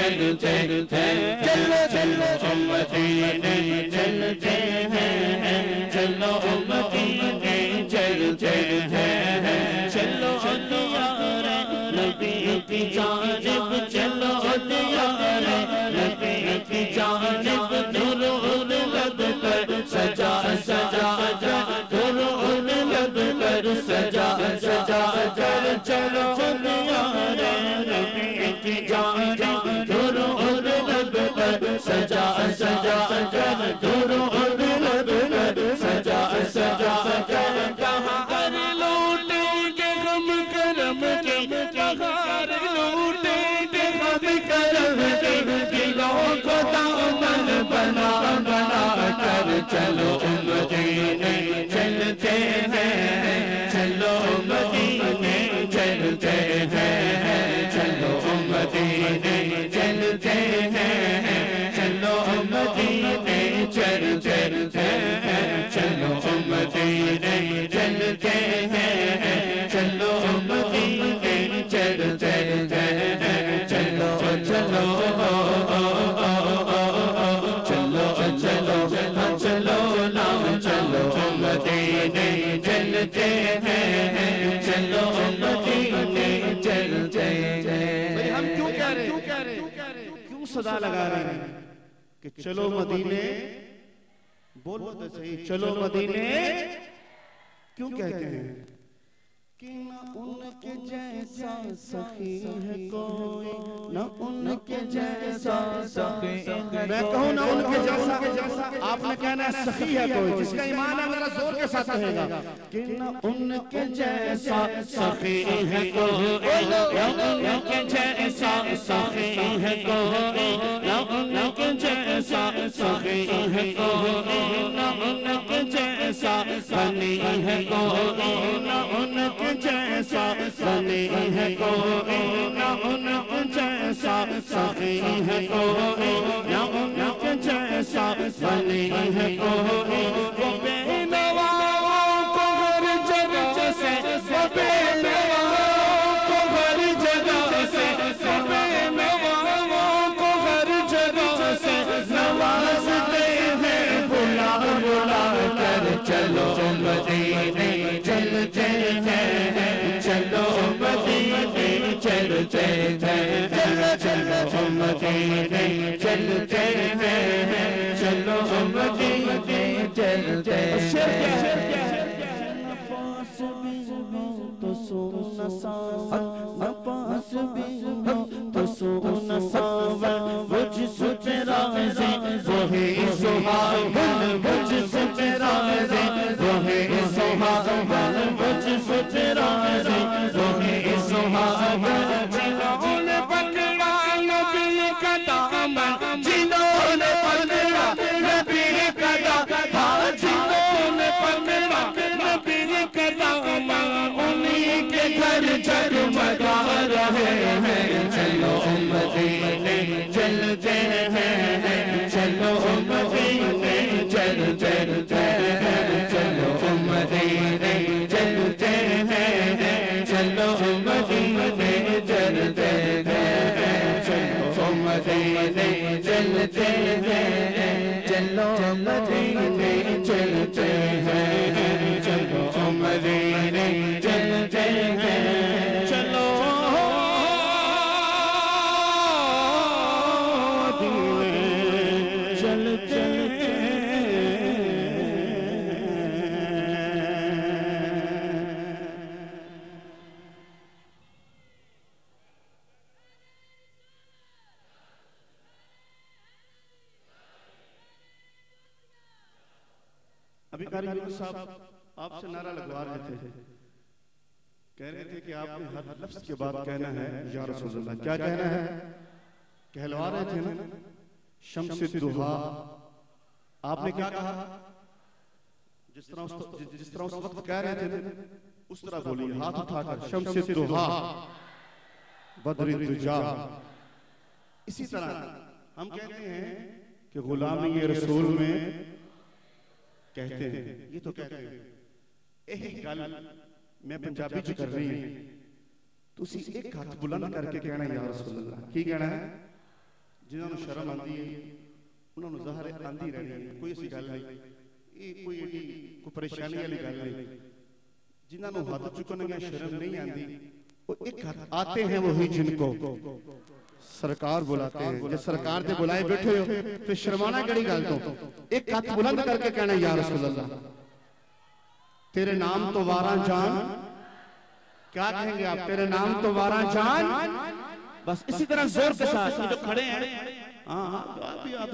چلتے چلو چلو چلو چلتے ہیں چلو چلو صدا لگا رہے ہیں کہ چلو مدینے بولو تو صحیح چلو مدینے کیوں کہتے ہیں؟ کہ نہ ان کے جیسا سخی ہے کوئی نہ ان کے جیسا سخی ہے میں کہوں نہ ان کے جیسا آپ نے کہنا ہے سخی ہے کوئی۔ جس کا ایمان ہے زور کے ساتھ کہے گا کہ نہ ان کے جیسا سخی ہے کوئی نہ ان کے جیسا سخی ہے کوئی نہ ان کے جیسا سخی ہے کوئی نہ ان کے جیسا سنی ہے کوئی نہ ان کے جیسا سنی ہے کوئی نہ ان کے جیسا سخی ہے کوئی نہ ان کے جیسا سنی ہے کوئی چلو امتی چلتے ہیں چلو امتی چلتے ہیں نفاس بھی تو سو نسا ابھی قاری یونس صاحب آپ سے نعرہ لگوا رہے تھے۔ کہہ رہے تھے کہ آپ نے ہر لفظ کے بعد کہنا ہے، یا رسول اللہ، کیا کہنا ہے؟ کہلوا رہے تھے نا۔ شمس دہا آپ نے کیا کہا؟ جس طرح اس جس طرح اس وقت کہہ رہے تھے اس طرح بولیے، ہاتھ اٹھا کر۔ شمس دہا بدر دجا اسی طرح ہم کہتے ہیں کہ غلامی رسول میں کہتے ہیں۔ یہ تو کہتے ہیں۔ ایک گل، میں پنجابی جو کر رہی ہوں۔ تو اسی ایک ہاتھ بلند کر کے کہنا یا رسول اللہ؟ کی کہنا ہے؟ جنہوں نے شرم آندی ہے، انہوں نے ظاہر آندی رہنی ہے۔ کوئی اسی گل نہیں۔ کوئی ایڈی کوئی پریشانی والی گل نہیں۔ جنہوں نے ہاتھ چکنے میں شرم نہیں آندی۔ وہ ایک ہاتھ آتے ہیں وہی جن کو۔ سرکار بلاتے ہیں۔ جب سرکار دے بلائے بیٹھے ہو پھر شرمانا کڑی گل تو؟ ایک ہاتھ بلند کر کے کہنا یا رسول اللہ تیرے نام تو وارا جان۔ کیا کہیں گے آپ؟ تیرے نام تو وارا جان۔ بس اسی طرح زور کے ساتھ۔ جو کھڑے ہیں ہاں ہاں